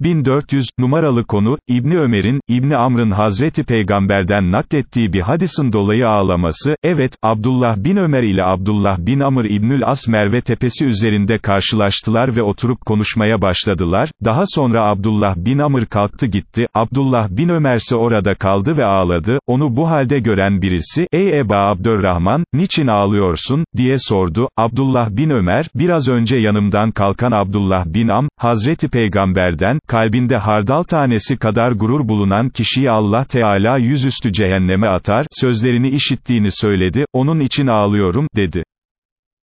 1400, numaralı konu, İbni Ömer'in, İbni Amr'ın Hazreti Peygamber'den naklettiği bir hadisin dolayı ağlaması, evet, Abdullah bin Ömer ile Abdullah bin Amr İbnül As Merve tepesi üzerinde karşılaştılar ve oturup konuşmaya başladılar, daha sonra Abdullah bin Amr kalktı gitti, Abdullah bin Ömer ise orada kaldı ve ağladı, onu bu halde gören birisi, ey Eba Abdurrahman, niçin ağlıyorsun, diye sordu, Abdullah bin Ömer, biraz önce yanımdan kalkan Abdullah bin Am, Hazreti Peygamber'den, kalbinde hardal tanesi kadar gurur bulunan kişiyi Allah Teala yüzüstü cehenneme atar, sözlerini işittiğini söyledi, onun için ağlıyorum, dedi.